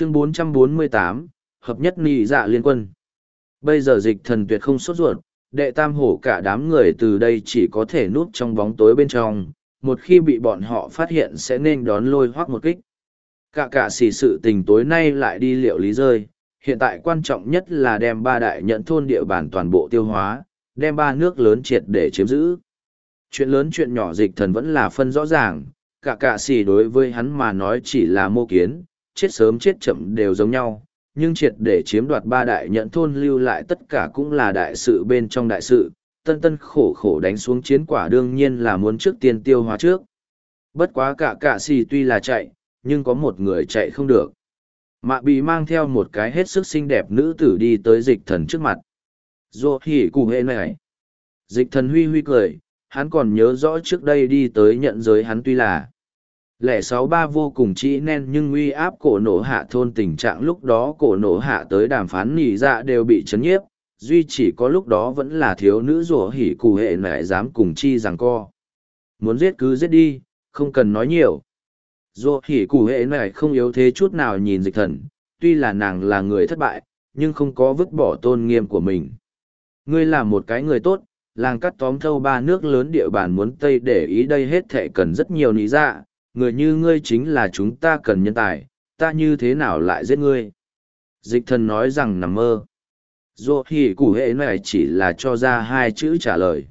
chương 448, hợp nhất nị dạ liên quân. Bây giờ dịch thần tuyệt không sốt ruột, đệ tam hổ cả đám người từ đây chỉ có thể núp trong bóng tối bên trong, một khi bị bọn họ phát hiện sẽ nên đón lôi hoác một kích. Cả cả xỉ sự tình tối nay lại đi liệu lý rơi, hiện tại quan trọng nhất là đem ba đại nhận thôn địa bàn toàn bộ tiêu hóa, đem ba nước lớn triệt để chiếm giữ. Chuyện lớn chuyện nhỏ dịch thần vẫn là phân rõ ràng, cả cả xỉ đối với hắn mà nói chỉ là mô kiến, chết sớm chết chậm đều giống nhau, nhưng triệt để chiếm đoạt ba đại nhận thôn lưu lại tất cả cũng là đại sự bên trong đại sự, tân tân khổ khổ đánh xuống chiến quả đương nhiên là muốn trước tiên tiêu hóa trước. Bất quá cả cả xì tuy là chạy, nhưng có một người chạy không được. Mạ bị mang theo một cái hết sức xinh đẹp nữ tử đi tới dịch thần trước mặt. Dô hỉ cụ hệ này. Dịch thần huy huy cười, hắn còn nhớ rõ trước đây đi tới nhận giới hắn tuy là lẻ sáu ba vô cùng chỉ nen nhưng uy áp cổ nổ hạ thôn tình trạng lúc đó cổ nổ hạ tới đàm phán nỉ dạ đều bị chấn nhiếp, duy chỉ có lúc đó vẫn là thiếu nữ rủa hỉ cụ hệ mẹ dám cùng chi rằng co. Muốn giết cứ giết đi, không cần nói nhiều. Rủa hỉ cụ hệ mẹ không yếu thế chút nào nhìn dịch thần, tuy là nàng là người thất bại, nhưng không có vứt bỏ tôn nghiêm của mình. Ngươi là một cái người tốt, làng cắt tóm thâu ba nước lớn địa bàn muốn tây để ý đây hết thệ cần rất nhiều lý dạ người như ngươi chính là chúng ta cần nhân tài, ta như thế nào lại giết ngươi? Dịch thần nói rằng nằm mơ. Dù thì củ hệ này chỉ là cho ra hai chữ trả lời.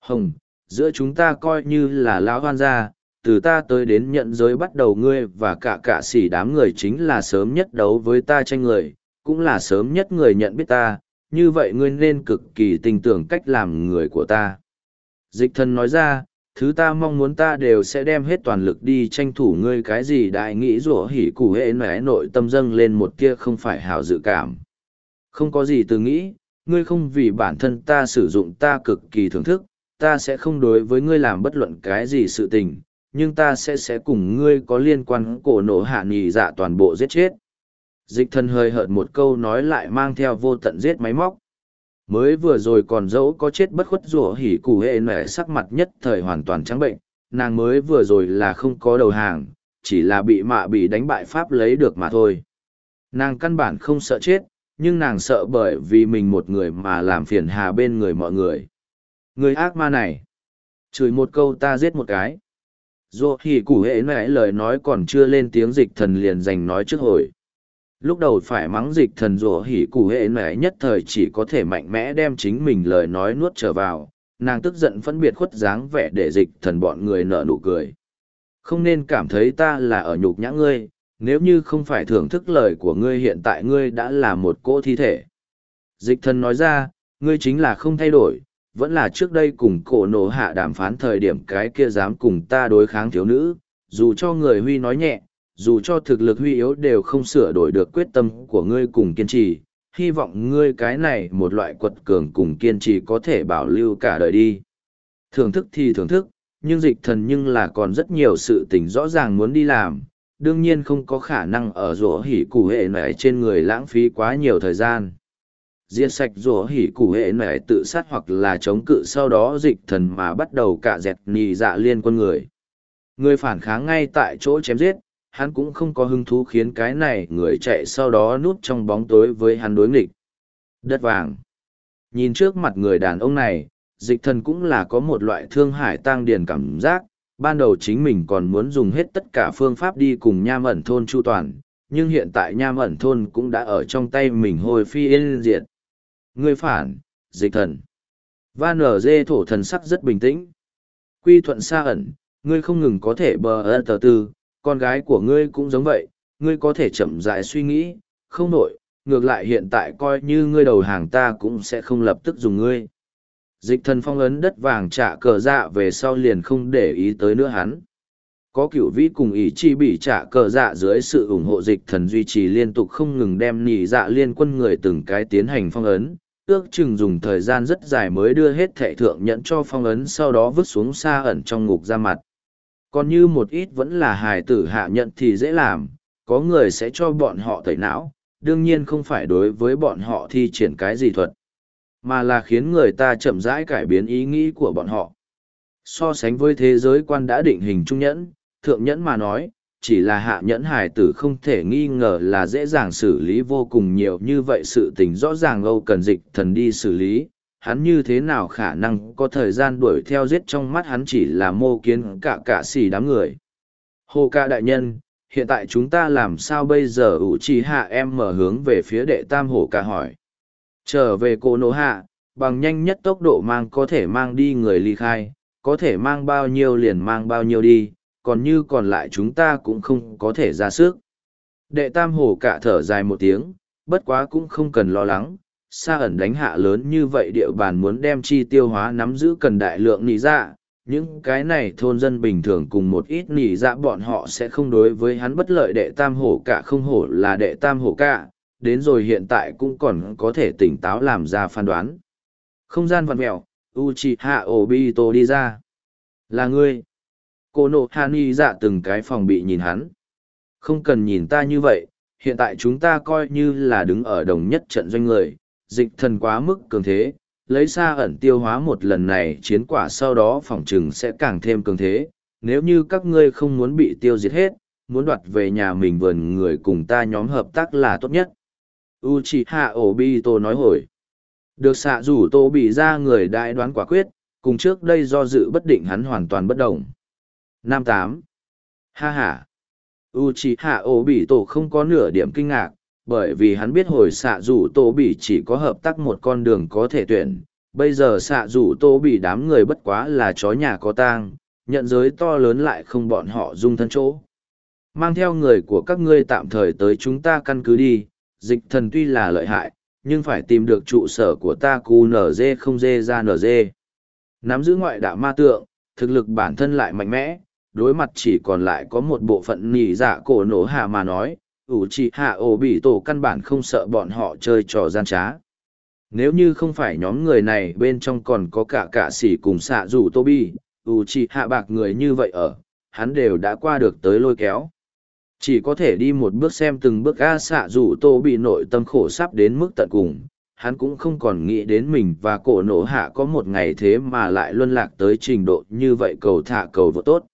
Hồng, giữa chúng ta coi như là lão hoan gia, từ ta tới đến nhận giới bắt đầu ngươi và cả cả sỉ đám người chính là sớm nhất đấu với ta tranh người, cũng là sớm nhất người nhận biết ta, như vậy ngươi nên cực kỳ tin tưởng cách làm người của ta. Dịch thần nói ra, thứ ta mong muốn ta đều sẽ đem hết toàn lực đi tranh thủ ngươi cái gì đại nghĩ rủa hỉ củ hệ nẻ nội tâm dâng lên một kia không phải hào dự cảm. Không có gì từ nghĩ, ngươi không vì bản thân ta sử dụng ta cực kỳ thưởng thức, ta sẽ không đối với ngươi làm bất luận cái gì sự tình, nhưng ta sẽ sẽ cùng ngươi có liên quan cổ nổ hạ nghỉ dạ toàn bộ giết chết. Dịch thân hơi hợt một câu nói lại mang theo vô tận giết máy móc mới vừa rồi còn dẫu có chết bất khuất rủa hỉ cụ hệ nẻ sắc mặt nhất thời hoàn toàn trắng bệnh, nàng mới vừa rồi là không có đầu hàng, chỉ là bị mạ bị đánh bại pháp lấy được mà thôi. Nàng căn bản không sợ chết, nhưng nàng sợ bởi vì mình một người mà làm phiền hà bên người mọi người. Người ác ma này, chửi một câu ta giết một cái. Dù hỉ cụ hệ nãy lời nói còn chưa lên tiếng dịch thần liền giành nói trước hồi lúc đầu phải mắng dịch thần rủa hỉ cụ hệ mẹ nhất thời chỉ có thể mạnh mẽ đem chính mình lời nói nuốt trở vào. Nàng tức giận phân biệt khuất dáng vẻ để dịch thần bọn người nở nụ cười. Không nên cảm thấy ta là ở nhục nhã ngươi, nếu như không phải thưởng thức lời của ngươi hiện tại ngươi đã là một cỗ thi thể. Dịch thần nói ra, ngươi chính là không thay đổi, vẫn là trước đây cùng cổ nổ hạ đàm phán thời điểm cái kia dám cùng ta đối kháng thiếu nữ, dù cho người huy nói nhẹ dù cho thực lực huy yếu đều không sửa đổi được quyết tâm của ngươi cùng kiên trì, hy vọng ngươi cái này một loại quật cường cùng kiên trì có thể bảo lưu cả đời đi. Thưởng thức thì thưởng thức, nhưng dịch thần nhưng là còn rất nhiều sự tình rõ ràng muốn đi làm, đương nhiên không có khả năng ở rổ hỉ củ hệ nẻ trên người lãng phí quá nhiều thời gian. Diệt sạch rổ hỉ củ hệ nẻ tự sát hoặc là chống cự sau đó dịch thần mà bắt đầu cả dẹt nì dạ liên quân người. Người phản kháng ngay tại chỗ chém giết, hắn cũng không có hứng thú khiến cái này người chạy sau đó núp trong bóng tối với hắn đối nghịch. Đất vàng. Nhìn trước mặt người đàn ông này, dịch thần cũng là có một loại thương hải tăng điền cảm giác, ban đầu chính mình còn muốn dùng hết tất cả phương pháp đi cùng nham ẩn thôn chu toàn, nhưng hiện tại nham ẩn thôn cũng đã ở trong tay mình hồi phi yên diệt. Người phản, dịch thần. Van ở dê thổ thần sắc rất bình tĩnh. Quy thuận xa ẩn, ngươi không ngừng có thể bờ ơ tờ tư, con gái của ngươi cũng giống vậy, ngươi có thể chậm rãi suy nghĩ, không nổi, ngược lại hiện tại coi như ngươi đầu hàng ta cũng sẽ không lập tức dùng ngươi. Dịch thần phong ấn đất vàng trả cờ dạ về sau liền không để ý tới nữa hắn. Có cửu vĩ cùng ý chi bị trả cờ dạ dưới sự ủng hộ dịch thần duy trì liên tục không ngừng đem nhị dạ liên quân người từng cái tiến hành phong ấn, ước chừng dùng thời gian rất dài mới đưa hết thệ thượng nhận cho phong ấn sau đó vứt xuống xa ẩn trong ngục ra mặt. Còn như một ít vẫn là hài tử hạ nhận thì dễ làm, có người sẽ cho bọn họ tẩy não, đương nhiên không phải đối với bọn họ thi triển cái gì thuật, mà là khiến người ta chậm rãi cải biến ý nghĩ của bọn họ. So sánh với thế giới quan đã định hình trung nhẫn, thượng nhẫn mà nói, chỉ là hạ nhẫn hài tử không thể nghi ngờ là dễ dàng xử lý vô cùng nhiều như vậy sự tình rõ ràng âu cần dịch thần đi xử lý hắn như thế nào khả năng có thời gian đuổi theo giết trong mắt hắn chỉ là mô kiến cả cả xì đám người. Hồ ca đại nhân, hiện tại chúng ta làm sao bây giờ? Ủ trì hạ em mở hướng về phía đệ tam hổ ca hỏi. Trở về cô nô hạ, bằng nhanh nhất tốc độ mang có thể mang đi người ly khai, có thể mang bao nhiêu liền mang bao nhiêu đi, còn như còn lại chúng ta cũng không có thể ra sức. Đệ tam hổ cả thở dài một tiếng, bất quá cũng không cần lo lắng xa ẩn đánh hạ lớn như vậy địa bàn muốn đem chi tiêu hóa nắm giữ cần đại lượng nỉ dạ những cái này thôn dân bình thường cùng một ít nỉ dạ bọn họ sẽ không đối với hắn bất lợi đệ tam hổ cả không hổ là đệ tam hổ cả, đến rồi hiện tại cũng còn có thể tỉnh táo làm ra phán đoán. Không gian vặn mẹo u c h i hạ obito đi ra. Là ngươi. Cô nộ hà ni dạ từng cái phòng bị nhìn hắn. Không cần nhìn ta như vậy, hiện tại chúng ta coi như là đứng ở đồng nhất trận doanh người dịch thần quá mức cường thế, lấy xa ẩn tiêu hóa một lần này chiến quả sau đó phòng trừng sẽ càng thêm cường thế. Nếu như các ngươi không muốn bị tiêu diệt hết, muốn đoạt về nhà mình vườn người cùng ta nhóm hợp tác là tốt nhất. Uchiha Obito nói hồi. Được xạ rủ tô bị ra người đại đoán quả quyết, cùng trước đây do dự bất định hắn hoàn toàn bất động. Nam tám. Ha ha. Uchiha Obito không có nửa điểm kinh ngạc bởi vì hắn biết hồi xạ rủ tô Bỉ chỉ có hợp tác một con đường có thể tuyển. Bây giờ xạ rủ tô Bỉ đám người bất quá là chó nhà có tang, nhận giới to lớn lại không bọn họ dung thân chỗ. Mang theo người của các ngươi tạm thời tới chúng ta căn cứ đi, dịch thần tuy là lợi hại, nhưng phải tìm được trụ sở của ta cu nz không dê ra nz nắm giữ ngoại đạo ma tượng, thực lực bản thân lại mạnh mẽ, đối mặt chỉ còn lại có một bộ phận nỉ dạ cổ nổ hạ mà nói ủ trị hạ ổ bị tổ căn bản không sợ bọn họ chơi trò gian trá. Nếu như không phải nhóm người này bên trong còn có cả cả xỉ cùng xạ rủ tô bi ủ trị hạ bạc người như vậy ở, hắn đều đã qua được tới lôi kéo. Chỉ có thể đi một bước xem từng bước a xạ rủ tô bị nội tâm khổ sắp đến mức tận cùng, hắn cũng không còn nghĩ đến mình và cổ nổ hạ có một ngày thế mà lại luân lạc tới trình độ như vậy cầu thả cầu vô tốt.